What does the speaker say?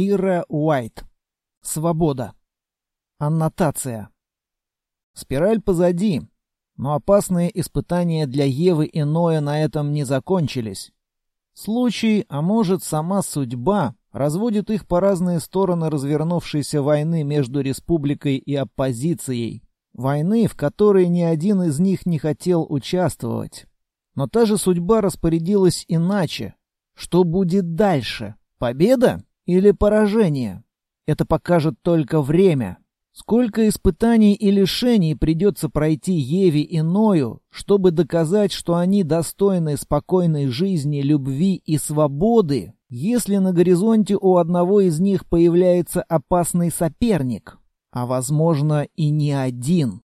Кира Уайт. Свобода. Аннотация. Спираль позади, но опасные испытания для Евы и Ноя на этом не закончились. Случай, а может сама судьба, разводит их по разные стороны развернувшейся войны между республикой и оппозицией. Войны, в которой ни один из них не хотел участвовать. Но та же судьба распорядилась иначе. Что будет дальше? Победа или поражение? Это покажет только время. Сколько испытаний и лишений придется пройти Еве и Ною, чтобы доказать, что они достойны спокойной жизни, любви и свободы, если на горизонте у одного из них появляется опасный соперник, а возможно и не один.